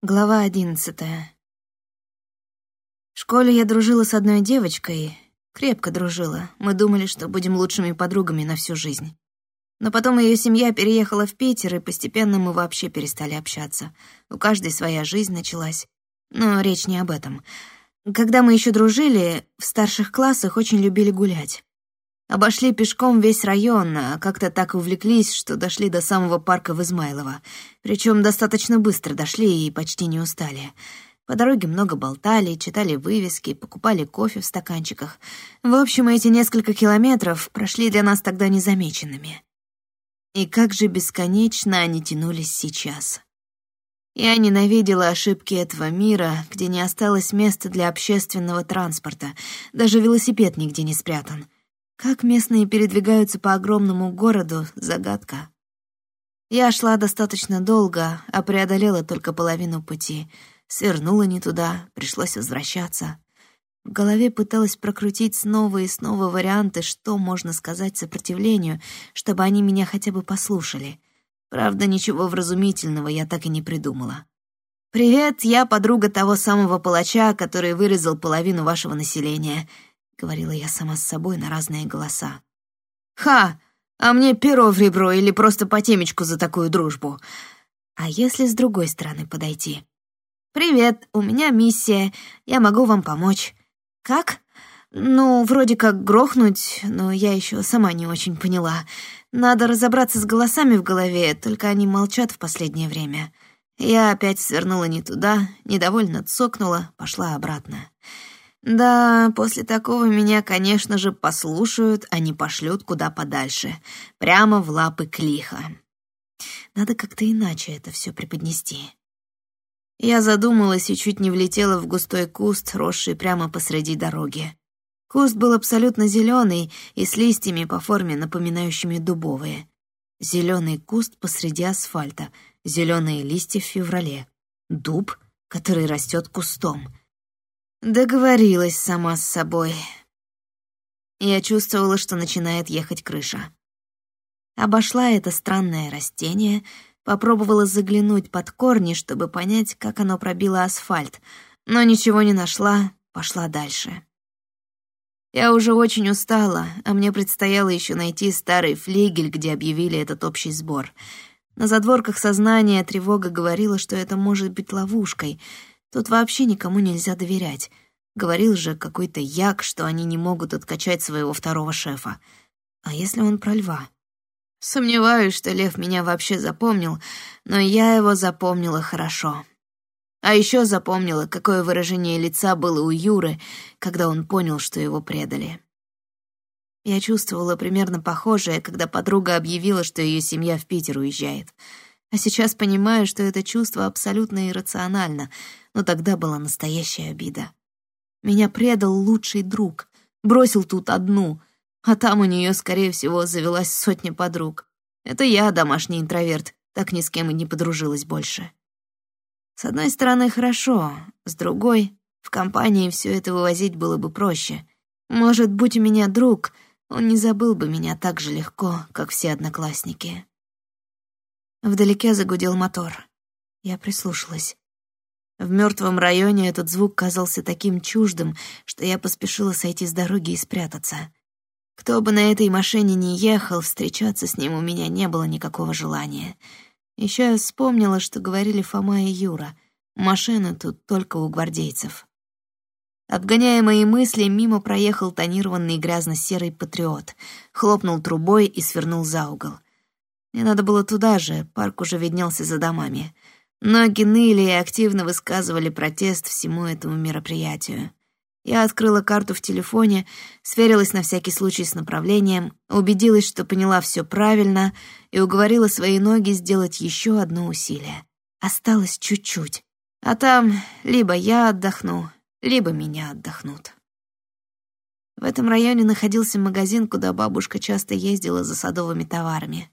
Глава одиннадцатая. В школе я дружила с одной девочкой, крепко дружила. Мы думали, что будем лучшими подругами на всю жизнь. Но потом ее семья переехала в Питер, и постепенно мы вообще перестали общаться. У каждой своя жизнь началась. Но речь не об этом. Когда мы еще дружили, в старших классах очень любили гулять. Обошли пешком весь район, а как-то так увлеклись, что дошли до самого парка в Измайлово. Причем достаточно быстро дошли и почти не устали. По дороге много болтали, читали вывески, покупали кофе в стаканчиках. В общем, эти несколько километров прошли для нас тогда незамеченными. И как же бесконечно они тянулись сейчас. Я ненавидела ошибки этого мира, где не осталось места для общественного транспорта, даже велосипед нигде не спрятан — как местные передвигаются по огромному городу — загадка. Я шла достаточно долго, а преодолела только половину пути. Свернула не туда, пришлось возвращаться. В голове пыталась прокрутить снова и снова варианты, что можно сказать сопротивлению, чтобы они меня хотя бы послушали. Правда, ничего вразумительного я так и не придумала. «Привет, я подруга того самого палача, который вырезал половину вашего населения. — говорила я сама с собой на разные голоса. «Ха! А мне перо в ребро или просто по темечку за такую дружбу. А если с другой стороны подойти? Привет, у меня миссия, я могу вам помочь. Как? Ну, вроде как грохнуть, но я еще сама не очень поняла. Надо разобраться с голосами в голове, только они молчат в последнее время. Я опять свернула не туда, недовольно цокнула, пошла обратно. Да, после такого меня, конечно же, послушают, а не пошлют куда подальше. Прямо в лапы клиха. Надо как-то иначе это все преподнести. Я задумалась и чуть не влетела в густой куст, росший прямо посреди дороги. Куст был абсолютно зеленый и с листьями по форме, напоминающими дубовые. Зеленый куст посреди асфальта, зеленые листья в феврале. Дуб, который растет кустом — Договорилась сама с собой. Я чувствовала, что начинает ехать крыша. Обошла это странное растение, попробовала заглянуть под корни, чтобы понять, как оно пробило асфальт, но ничего не нашла, пошла дальше. Я уже очень устала, а мне предстояло еще найти старый флигель, где объявили этот общий сбор. На задворках сознания тревога говорила, что это может быть ловушкой — Тут вообще никому нельзя доверять. Говорил же какой-то як, что они не могут откачать своего второго шефа. А если он про льва? Сомневаюсь, что лев меня вообще запомнил, но я его запомнила хорошо. А еще запомнила, какое выражение лица было у Юры, когда он понял, что его предали. Я чувствовала примерно похожее, когда подруга объявила, что ее семья в Питер уезжает — а сейчас понимаю, что это чувство абсолютно иррационально, но тогда была настоящая обида. Меня предал лучший друг, бросил тут одну, а там у нее, скорее всего, завелась сотня подруг. Это я, домашний интроверт, так ни с кем и не подружилась больше. С одной стороны, хорошо, с другой, в компании все это вывозить было бы проще. Может, будь у меня друг, он не забыл бы меня так же легко, как все одноклассники. Вдалеке загудел мотор. Я прислушалась. В мертвом районе этот звук казался таким чуждым, что я поспешила сойти с дороги и спрятаться. Кто бы на этой машине ни ехал, встречаться с ним у меня не было никакого желания. Еще я вспомнила, что говорили Фома и Юра. Машины тут только у гвардейцев. Обгоняя мои мысли, мимо проехал тонированный грязно-серый патриот, хлопнул трубой и свернул за угол — мне надо было туда же, парк уже виднелся за домами. Ноги ныли и активно высказывали протест всему этому мероприятию. Я открыла карту в телефоне, сверилась на всякий случай с направлением, убедилась, что поняла все правильно и уговорила свои ноги сделать еще одно усилие. Осталось чуть-чуть. А там либо я отдохну, либо меня отдохнут. В этом районе находился магазин, куда бабушка часто ездила за садовыми товарами.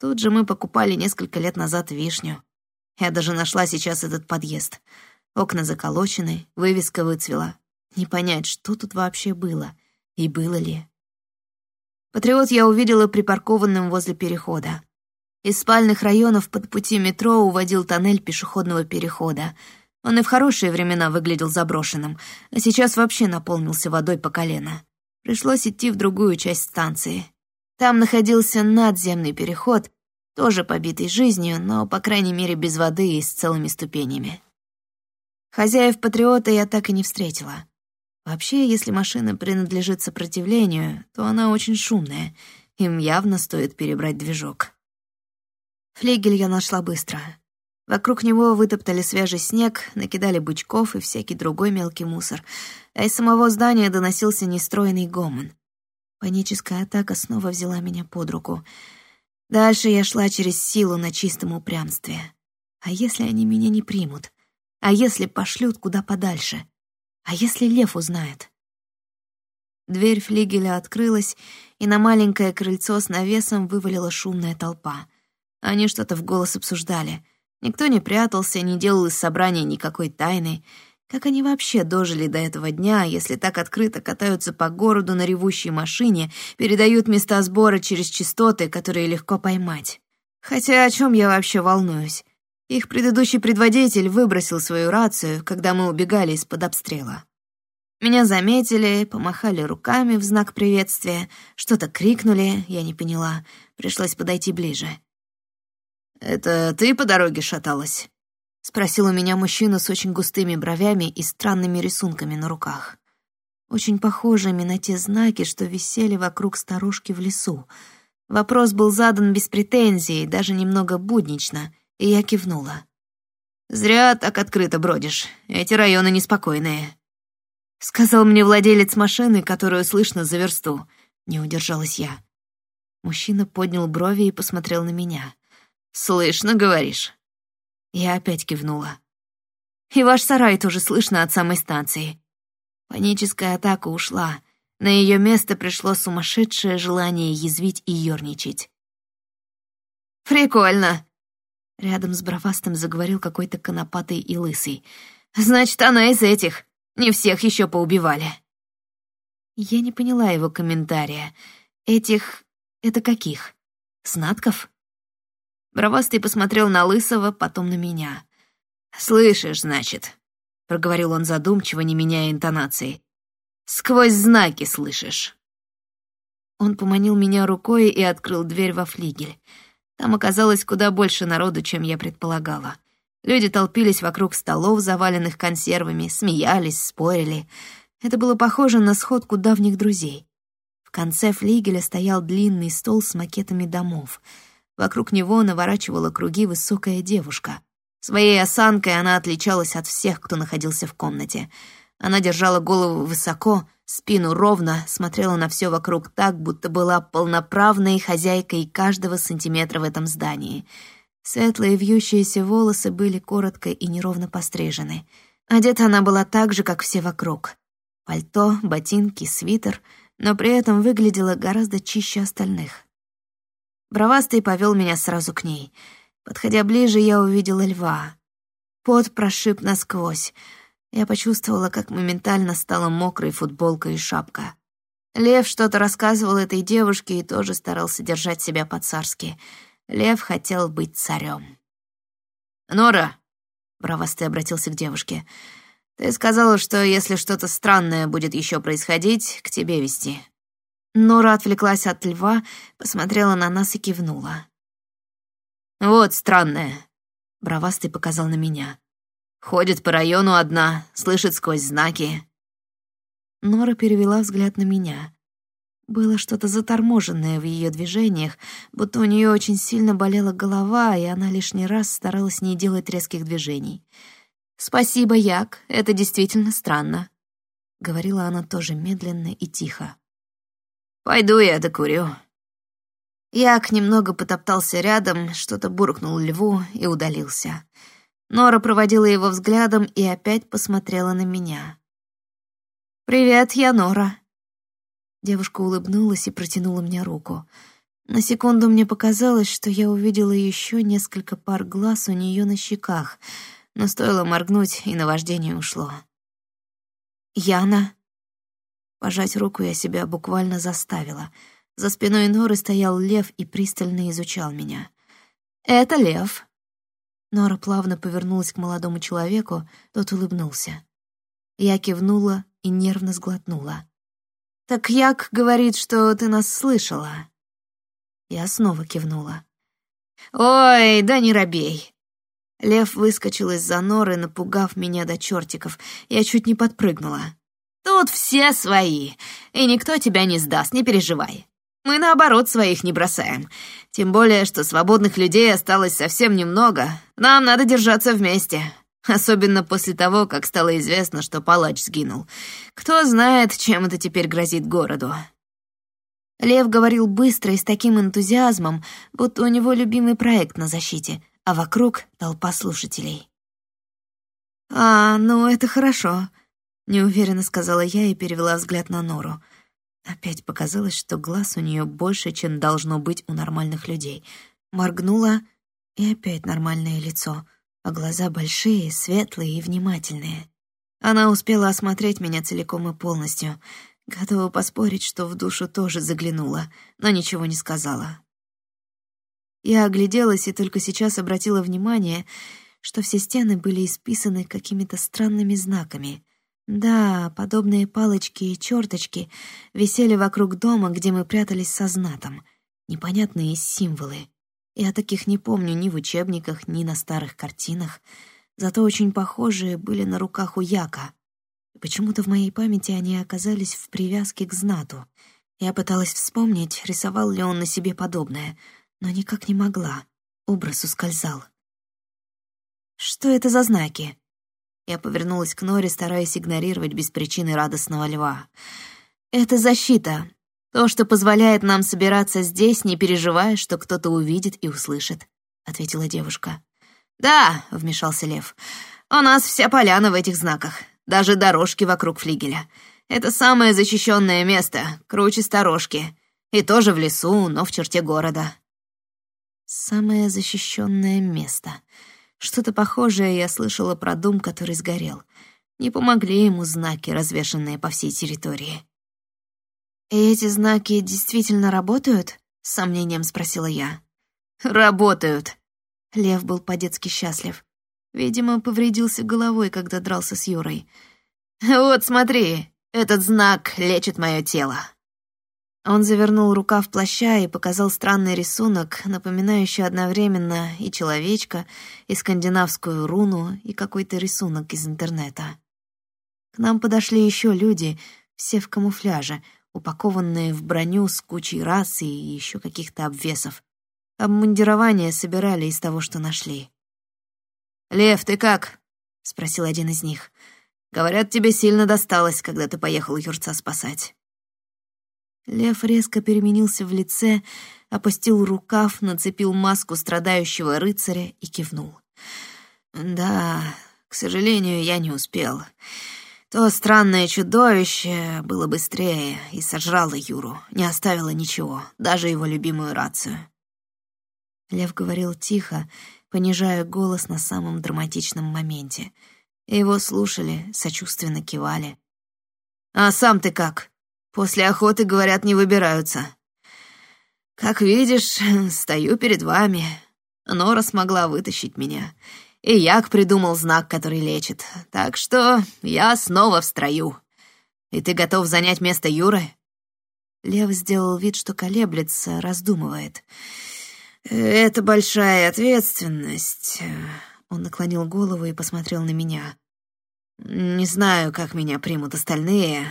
Тут же мы покупали несколько лет назад вишню. Я даже нашла сейчас этот подъезд. Окна заколочены, вывеска выцвела. Не понять, что тут вообще было и было ли. Патриот я увидела припаркованным возле перехода. Из спальных районов под пути метро уводил тоннель пешеходного перехода. Он и в хорошие времена выглядел заброшенным, а сейчас вообще наполнился водой по колено. Пришлось идти в другую часть станции. Там находился надземный переход, тоже побитый жизнью, но, по крайней мере, без воды и с целыми ступенями. Хозяев Патриота я так и не встретила. Вообще, если машина принадлежит сопротивлению, то она очень шумная. Им явно стоит перебрать движок. Флигель я нашла быстро. Вокруг него вытоптали свежий снег, накидали бычков и всякий другой мелкий мусор, а из самого здания доносился нестроенный гомон. Паническая атака снова взяла меня под руку. Дальше я шла через силу на чистом упрямстве. А если они меня не примут? А если пошлют куда подальше? А если лев узнает? Дверь флигеля открылась, и на маленькое крыльцо с навесом вывалила шумная толпа. Они что-то в голос обсуждали. Никто не прятался, не делал из собрания никакой тайны. Как они вообще дожили до этого дня, если так открыто катаются по городу на ревущей машине, передают места сбора через частоты, которые легко поймать? Хотя о чем я вообще волнуюсь? Их предыдущий предводитель выбросил свою рацию, когда мы убегали из-под обстрела. Меня заметили, помахали руками в знак приветствия, что-то крикнули, я не поняла, пришлось подойти ближе. «Это ты по дороге шаталась?» — спросил у меня мужчина с очень густыми бровями и странными рисунками на руках. Очень похожими на те знаки, что висели вокруг старушки в лесу. Вопрос был задан без претензий, даже немного буднично, и я кивнула. «Зря так открыто бродишь. Эти районы неспокойные», — сказал мне владелец машины, которую слышно за версту. Не удержалась я. Мужчина поднял брови и посмотрел на меня. «Слышно, говоришь?» Я опять кивнула. «И ваш сарай тоже слышно от самой станции». Паническая атака ушла. На ее место пришло сумасшедшее желание язвить и ерничать. «Прикольно!» Рядом с бровастым заговорил какой-то конопатый и лысый. «Значит, она из этих. Не всех еще поубивали». Я не поняла его комментария. Этих... это каких? Снатков? Бровастый посмотрел на Лысого, потом на меня. «Слышишь, значит?» — проговорил он задумчиво, не меняя интонации. «Сквозь знаки слышишь». Он поманил меня рукой и открыл дверь во флигель. Там оказалось куда больше народу, чем я предполагала. Люди толпились вокруг столов, заваленных консервами, смеялись, спорили. Это было похоже на сходку давних друзей. В конце флигеля стоял длинный стол с макетами домов. Вокруг него наворачивала круги высокая девушка. Своей осанкой она отличалась от всех, кто находился в комнате. Она держала голову высоко, спину ровно, смотрела на все вокруг так, будто была полноправной хозяйкой каждого сантиметра в этом здании. Светлые вьющиеся волосы были коротко и неровно пострижены. Одета она была так же, как все вокруг. Пальто, ботинки, свитер, но при этом выглядела гораздо чище остальных. Бровастый повел меня сразу к ней. Подходя ближе, я увидела льва. Пот прошиб насквозь — я почувствовала, как моментально стала мокрой футболка и шапка. Лев что-то рассказывал этой девушке и тоже старался держать себя по-царски. Лев хотел быть царем. «Нора», — бравастый обратился к девушке, — «ты сказала, что если что-то странное будет еще происходить, к тебе вести». Нора отвлеклась от льва, посмотрела на нас и кивнула. «Вот странное», — бравастый показал на меня. Ходит по району одна, слышит сквозь знаки. Нора перевела взгляд на меня. Было что-то заторможенное в ее движениях, будто у нее очень сильно болела голова, и она лишний раз старалась не делать резких движений. «Спасибо, Як, это действительно странно», — говорила она тоже медленно и тихо. «Пойду я докурю». Як немного потоптался рядом, что-то буркнул льву и удалился. Нора проводила его взглядом и опять посмотрела на меня. «Привет, я Нора». Девушка улыбнулась и протянула мне руку. На секунду мне показалось, что я увидела еще несколько пар глаз у нее на щеках, но стоило моргнуть, и наваждение ушло. «Яна». Пожать руку я себя буквально заставила. За спиной Норы стоял лев и пристально изучал меня. Это лев». Нора плавно повернулась к молодому человеку, тот улыбнулся. Я кивнула и нервно сглотнула. «Так Як говорит, что ты нас слышала». Я снова кивнула. «Ой, да не робей!» Лев выскочил из-за норы, напугав меня до чертиков. Я чуть не подпрыгнула. «Тут все свои, и никто тебя не сдаст, не переживай. Мы, наоборот, своих не бросаем. Тем более, что свободных людей осталось совсем немного. Нам надо держаться вместе. Особенно после того, как стало известно, что палач сгинул. Кто знает, чем это теперь грозит городу. Лев говорил быстро и с таким энтузиазмом, будто у него любимый проект на защите, а вокруг толпа слушателей. «А, ну это хорошо», — неуверенно сказала я и перевела взгляд на Нору. Опять показалось, что глаз у нее больше, чем должно быть у нормальных людей. Моргнула, и опять нормальное лицо, а глаза большие, светлые и внимательные. Она успела осмотреть меня целиком и полностью. Готова поспорить, что в душу тоже заглянула, но ничего не сказала. Я огляделась и только сейчас обратила внимание, что все стены были исписаны какими-то странными знаками. Да, подобные палочки и черточки висели вокруг дома, где мы прятались со знатом. Непонятные символы. Я таких не помню ни в учебниках, ни на старых картинах, зато очень похожие были на руках у Яка. Почему-то в моей памяти они оказались в привязке к знату. Я пыталась вспомнить, рисовал ли он на себе подобное — но никак не могла. Образ ускользал. «Что это за знаки?» Я повернулась к Норе, стараясь игнорировать без причины радостного льва. «Это защита. То, что позволяет нам собираться здесь, не переживая, что кто-то увидит и услышит», — ответила девушка. «Да», — вмешался лев, — «у нас вся поляна в этих знаках, даже дорожки вокруг флигеля. Это самое защищенное место, круче сторожки. И тоже в лесу, но в черте города. Самое защищенное место. Что-то похожее я слышала про дом, который сгорел. Не помогли ему знаки, развешанные по всей территории. «И эти знаки действительно работают?» — с сомнением спросила я. «Работают!» Лев был по-детски счастлив. Видимо, повредился головой, когда дрался с Юрой. «Вот смотри, этот знак лечит мое тело». Он завернул рукав плаща и показал странный рисунок, напоминающий одновременно и человечка, и скандинавскую руну, и какой-то рисунок из интернета. К нам подошли еще люди, все в камуфляже, упакованные в броню с кучей рас и еще каких-то обвесов. Обмундирование собирали из того, что нашли. «Лев, ты как?» — спросил один из них. «Говорят, тебе сильно досталось, когда ты поехал Юрца спасать». Лев резко переменился в лице, опустил рукав, нацепил маску страдающего рыцаря и кивнул. «Да, к сожалению, я не успел. То странное чудовище было быстрее и сожрало Юру, не оставило ничего, даже его любимую рацию». Лев говорил тихо, понижая голос на самом драматичном моменте. Его слушали, сочувственно кивали. «А сам ты как?» После охоты, говорят, не выбираются. Как видишь, стою перед вами. Нора смогла вытащить меня. И Як придумал знак, который лечит. Так что я снова в строю. И ты готов занять место Юры?» Лев сделал вид, что колеблется, раздумывает. «Это большая ответственность». Он наклонил голову и посмотрел на меня. «Не знаю, как меня примут остальные,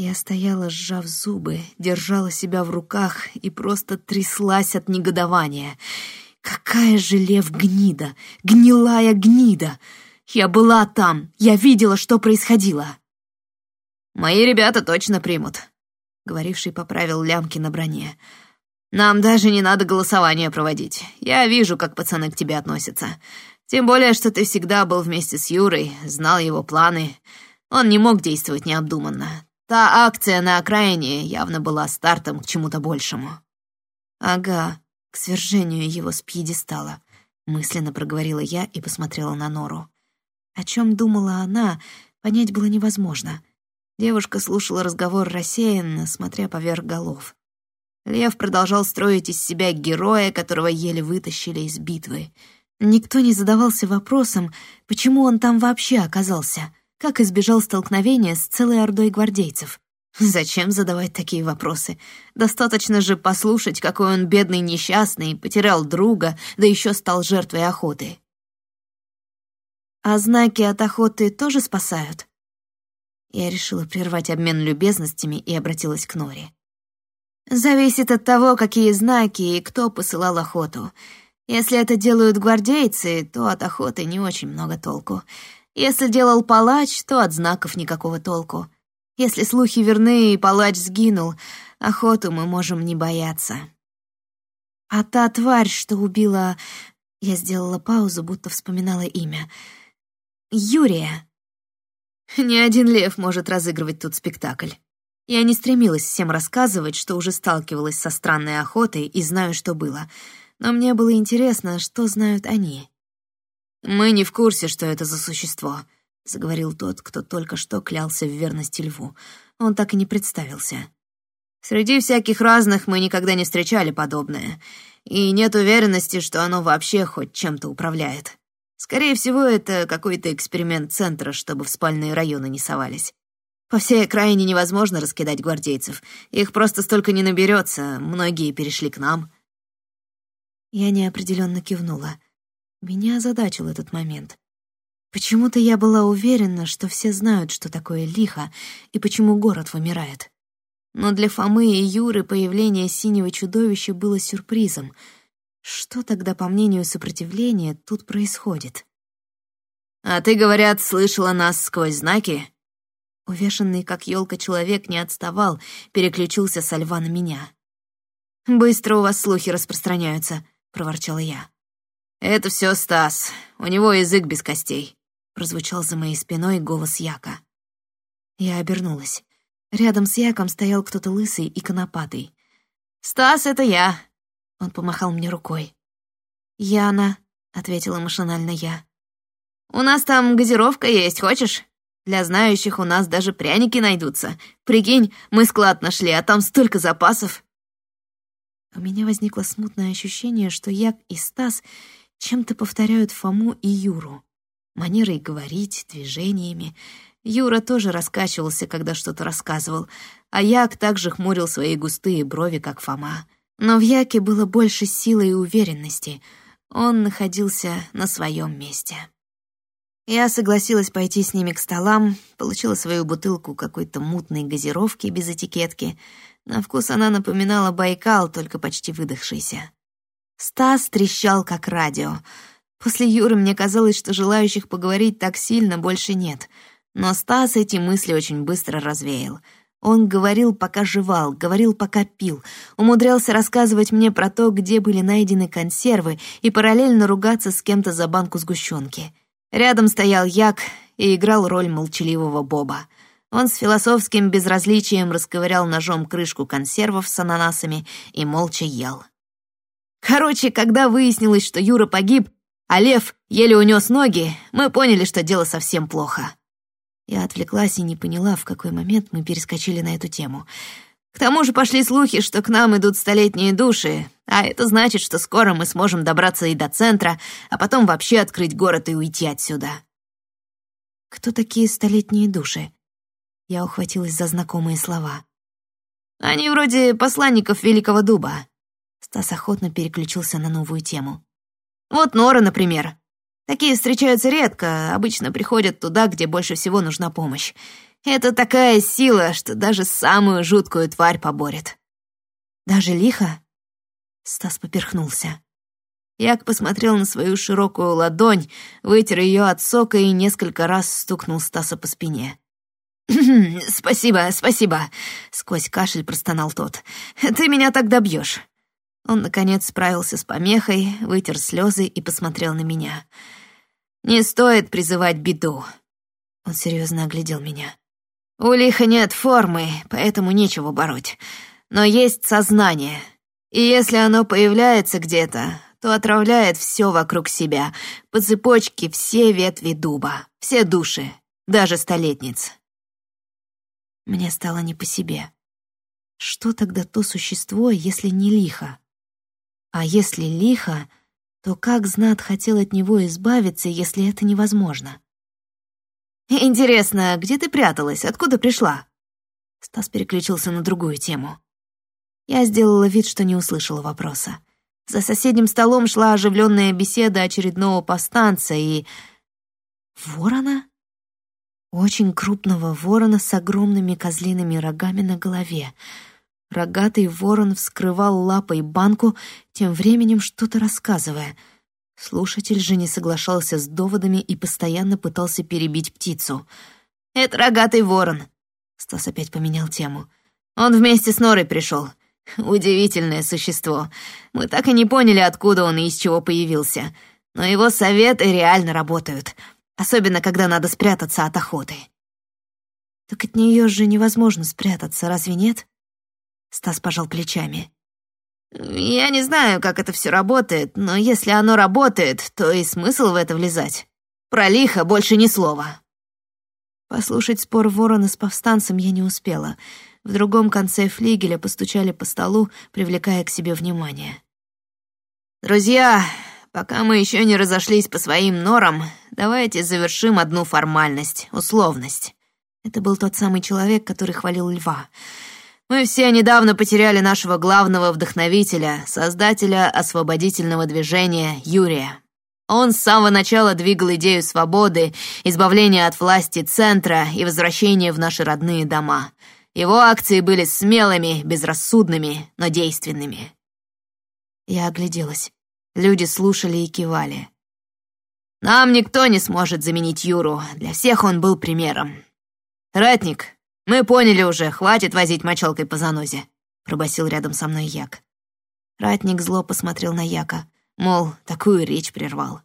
я стояла, сжав зубы, держала себя в руках и просто тряслась от негодования. Какая же лев гнида, гнилая гнида! Я была там, я видела, что происходило. «Мои ребята точно примут», — говоривший поправил лямки на броне. «Нам даже не надо голосование проводить. Я вижу, как пацаны к тебе относятся. Тем более, что ты всегда был вместе с Юрой, знал его планы. Он не мог действовать необдуманно. Та акция на окраине явно была стартом к чему-то большему. «Ага, к свержению его с пьедестала», — мысленно проговорила я и посмотрела на Нору. О чем думала она, понять было невозможно. Девушка слушала разговор рассеянно, смотря поверх голов. Лев продолжал строить из себя героя, которого еле вытащили из битвы. Никто не задавался вопросом, почему он там вообще оказался, как избежал столкновения с целой ордой гвардейцев. Зачем задавать такие вопросы? Достаточно же послушать, какой он бедный несчастный, потерял друга, да еще стал жертвой охоты. А знаки от охоты тоже спасают? Я решила прервать обмен любезностями и обратилась к Норе. Зависит от того, какие знаки и кто посылал охоту. Если это делают гвардейцы, то от охоты не очень много толку. Если делал палач, то от знаков никакого толку. Если слухи верны и палач сгинул, охоту мы можем не бояться. А та тварь, что убила... Я сделала паузу, будто вспоминала имя. Юрия. Ни один лев может разыгрывать тут спектакль. Я не стремилась всем рассказывать, что уже сталкивалась со странной охотой и знаю, что было. Но мне было интересно, что знают они. Мы не в курсе, что это за существо. — заговорил тот, кто только что клялся в верности льву. Он так и не представился. «Среди всяких разных мы никогда не встречали подобное, и нет уверенности, что оно вообще хоть чем-то управляет. Скорее всего, это какой-то эксперимент центра, чтобы в спальные районы не совались. По всей окраине невозможно раскидать гвардейцев. Их просто столько не наберется, многие перешли к нам». Я неопределенно кивнула. Меня озадачил этот момент. Почему-то я была уверена, что все знают, что такое лихо и почему город вымирает. Но для Фомы и Юры появление синего чудовища было сюрпризом. Что тогда, по мнению сопротивления, тут происходит? «А ты, говорят, слышала нас сквозь знаки?» Увешанный, как елка человек, не отставал, переключился со льва на меня. «Быстро у вас слухи распространяются», — проворчала я. «Это все Стас. У него язык без костей прозвучал за моей спиной голос Яка. Я обернулась. Рядом с Яком стоял кто-то лысый и конопатый. «Стас, это я!» Он помахал мне рукой. «Яна», — ответила машинально я. «У нас там газировка есть, хочешь? Для знающих у нас даже пряники найдутся. Прикинь, мы склад нашли, а там столько запасов». У меня возникло смутное ощущение, что Як и Стас чем-то повторяют Фому и Юру манерой говорить, движениями. Юра тоже раскачивался, когда что-то рассказывал, а Як также хмурил свои густые брови, как Фома. Но в Яке было больше силы и уверенности. Он находился на своем месте. Я согласилась пойти с ними к столам, получила свою бутылку какой-то мутной газировки без этикетки. На вкус она напоминала Байкал, только почти выдохшийся. Стас трещал, как радио — После Юры мне казалось, что желающих поговорить так сильно больше нет. Но Стас эти мысли очень быстро развеял. Он говорил, пока жевал, говорил, пока пил, умудрялся рассказывать мне про то, где были найдены консервы, и параллельно ругаться с кем-то за банку сгущенки. Рядом стоял Як и играл роль молчаливого Боба. Он с философским безразличием расковырял ножом крышку консервов с ананасами и молча ел. Короче, когда выяснилось, что Юра погиб, а лев еле унес ноги, мы поняли, что дело совсем плохо. Я отвлеклась и не поняла, в какой момент мы перескочили на эту тему. К тому же пошли слухи, что к нам идут столетние души, а это значит, что скоро мы сможем добраться и до центра, а потом вообще открыть город и уйти отсюда. Кто такие столетние души? Я ухватилась за знакомые слова. Они вроде посланников Великого Дуба. Стас охотно переключился на новую тему. Вот Нора, например. Такие встречаются редко, обычно приходят туда, где больше всего нужна помощь. Это такая сила, что даже самую жуткую тварь поборет. Даже лихо? Стас поперхнулся. Як посмотрел на свою широкую ладонь, вытер ее от сока и несколько раз стукнул Стаса по спине. «Спасибо, спасибо», — сквозь кашель простонал тот. «Ты меня так добьешь. Он, наконец, справился с помехой, вытер слезы и посмотрел на меня. «Не стоит призывать беду». Он серьезно оглядел меня. «У лиха нет формы, поэтому нечего бороть. Но есть сознание. И если оно появляется где-то, то отравляет все вокруг себя, по цепочке все ветви дуба, все души, даже столетниц». Мне стало не по себе. Что тогда то существо, если не лихо? А если лихо, то как Знат хотел от него избавиться, если это невозможно? «Интересно, где ты пряталась? Откуда пришла?» Стас переключился на другую тему. Я сделала вид, что не услышала вопроса. За соседним столом шла оживленная беседа очередного повстанца и... Ворона? Очень крупного ворона с огромными козлиными рогами на голове. Рогатый ворон вскрывал лапой банку, тем временем что-то рассказывая. Слушатель же не соглашался с доводами и постоянно пытался перебить птицу. «Это рогатый ворон», — Стас опять поменял тему. «Он вместе с Норой пришел. Удивительное существо. Мы так и не поняли, откуда он и из чего появился. Но его советы реально работают, особенно когда надо спрятаться от охоты». «Так от нее же невозможно спрятаться, разве нет?» Стас пожал плечами. «Я не знаю, как это все работает, но если оно работает, то и смысл в это влезать. Про лихо больше ни слова». Послушать спор ворона с повстанцем я не успела. В другом конце флигеля постучали по столу, привлекая к себе внимание. «Друзья, пока мы еще не разошлись по своим норам, давайте завершим одну формальность, условность». Это был тот самый человек, который хвалил льва. Мы все недавно потеряли нашего главного вдохновителя, создателя освободительного движения Юрия. Он с самого начала двигал идею свободы, избавления от власти центра и возвращения в наши родные дома. Его акции были смелыми, безрассудными, но действенными. Я огляделась. Люди слушали и кивали. Нам никто не сможет заменить Юру. Для всех он был примером. Ратник, «Мы поняли уже, хватит возить мочалкой по занозе», — пробасил рядом со мной Як. Ратник зло посмотрел на Яка, мол, такую речь прервал.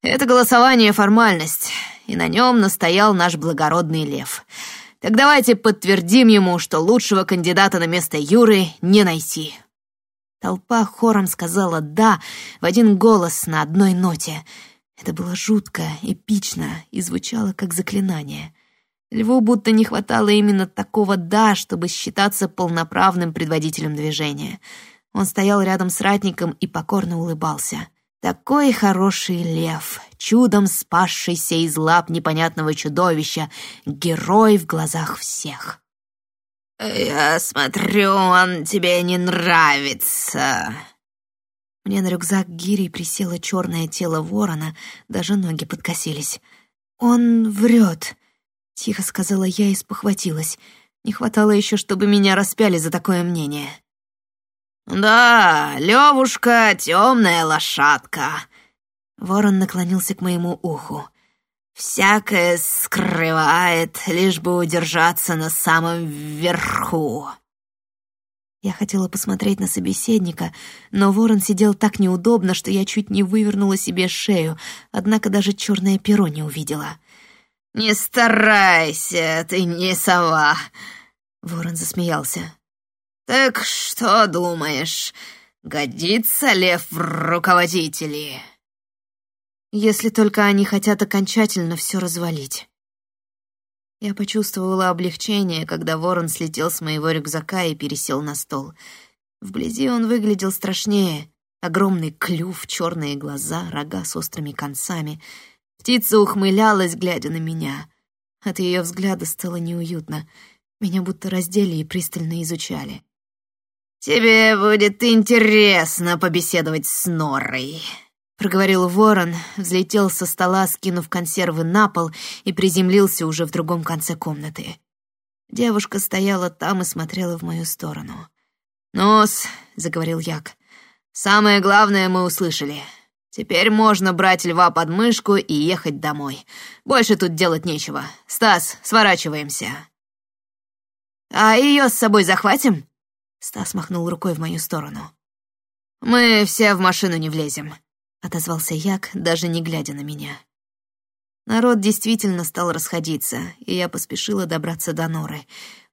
«Это голосование — формальность, и на нем настоял наш благородный лев. Так давайте подтвердим ему, что лучшего кандидата на место Юры не найти». Толпа хором сказала «да» в один голос на одной ноте. Это было жутко, эпично и звучало как заклинание — Льву будто не хватало именно такого «да», чтобы считаться полноправным предводителем движения. Он стоял рядом с ратником и покорно улыбался. Такой хороший лев, чудом спасшийся из лап непонятного чудовища, герой в глазах всех. «Я смотрю, он тебе не нравится». Мне на рюкзак гири присело черное тело ворона, даже ноги подкосились. «Он врет», — тихо сказала я и спохватилась. Не хватало еще, чтобы меня распяли за такое мнение. «Да, Левушка — темная лошадка». Ворон наклонился к моему уху. «Всякое скрывает, лишь бы удержаться на самом верху». Я хотела посмотреть на собеседника, но ворон сидел так неудобно, что я чуть не вывернула себе шею, однако даже черное перо не увидела. «Не старайся, ты не сова!» Ворон засмеялся. «Так что думаешь, годится лев в руководители?» «Если только они хотят окончательно все развалить». Я почувствовала облегчение, когда ворон слетел с моего рюкзака и пересел на стол. Вблизи он выглядел страшнее. Огромный клюв, черные глаза, рога с острыми концами — Птица ухмылялась, глядя на меня. От ее взгляда стало неуютно. Меня будто раздели и пристально изучали. «Тебе будет интересно побеседовать с Норой», — проговорил ворон, взлетел со стола, скинув консервы на пол и приземлился уже в другом конце комнаты. Девушка стояла там и смотрела в мою сторону. «Нос», — заговорил Як, — «самое главное мы услышали. Теперь можно брать льва под мышку и ехать домой. Больше тут делать нечего. Стас, сворачиваемся. А ее с собой захватим? Стас махнул рукой в мою сторону. Мы все в машину не влезем, отозвался Як, даже не глядя на меня. Народ действительно стал расходиться, и я поспешила добраться до Норы.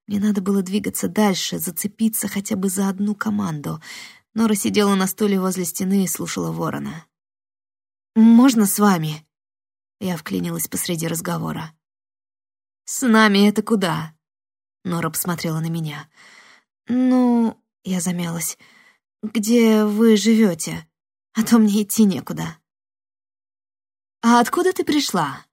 Мне надо было двигаться дальше, зацепиться хотя бы за одну команду. Нора сидела на стуле возле стены и слушала ворона. «Можно с вами?» Я вклинилась посреди разговора. «С нами это куда?» Нора посмотрела на меня. «Ну...» — я замялась. «Где вы живете? А то мне идти некуда». «А откуда ты пришла?»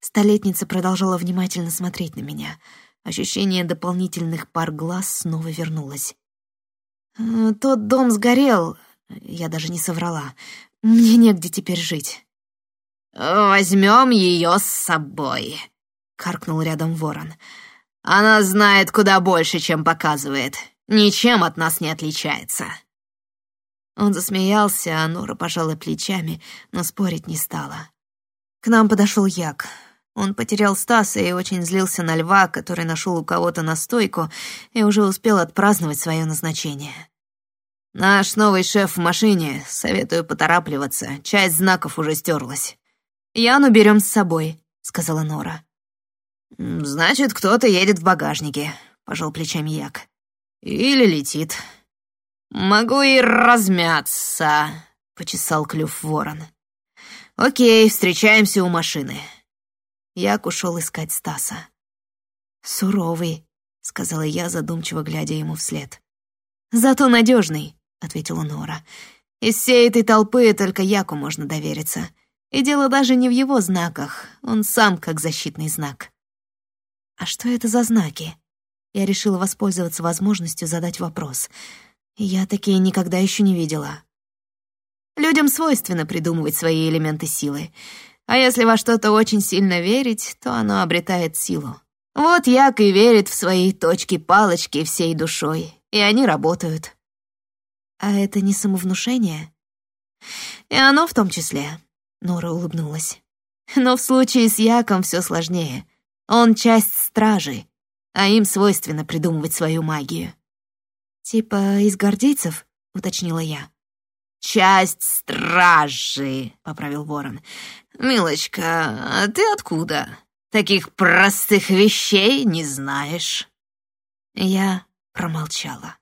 Столетница продолжала внимательно смотреть на меня. Ощущение дополнительных пар глаз снова вернулось. «Э, «Тот дом сгорел», — я даже не соврала. «Мне негде теперь жить». «Возьмем ее с собой», — каркнул рядом ворон. «Она знает куда больше, чем показывает. Ничем от нас не отличается». Он засмеялся, а Нора пожала плечами, но спорить не стала. К нам подошел Як. Он потерял Стаса и очень злился на льва, который нашел у кого-то настойку и уже успел отпраздновать свое назначение. «Наш новый шеф в машине. Советую поторапливаться. Часть знаков уже стерлась. «Яну берем с собой», — сказала Нора. «Значит, кто-то едет в багажнике», — пожал плечами Як. «Или летит». «Могу и размяться», — почесал клюв ворон. «Окей, встречаемся у машины». Як ушел искать Стаса. «Суровый», — сказала я, задумчиво глядя ему вслед. «Зато надежный», — ответила Нора. «Из всей этой толпы только Яку можно довериться. И дело даже не в его знаках, он сам как защитный знак. А что это за знаки? Я решила воспользоваться возможностью задать вопрос. Я такие никогда еще не видела. Людям свойственно придумывать свои элементы силы. А если во что-то очень сильно верить, то оно обретает силу. Вот Як и верит в свои точки-палочки всей душой, и они работают. А это не самовнушение? И оно в том числе. Нора улыбнулась. Но в случае с Яком все сложнее. Он часть стражи, а им свойственно придумывать свою магию. «Типа из гордейцев?» — уточнила я. «Часть стражи», — поправил ворон. «Милочка, а ты откуда? Таких простых вещей не знаешь». Я промолчала.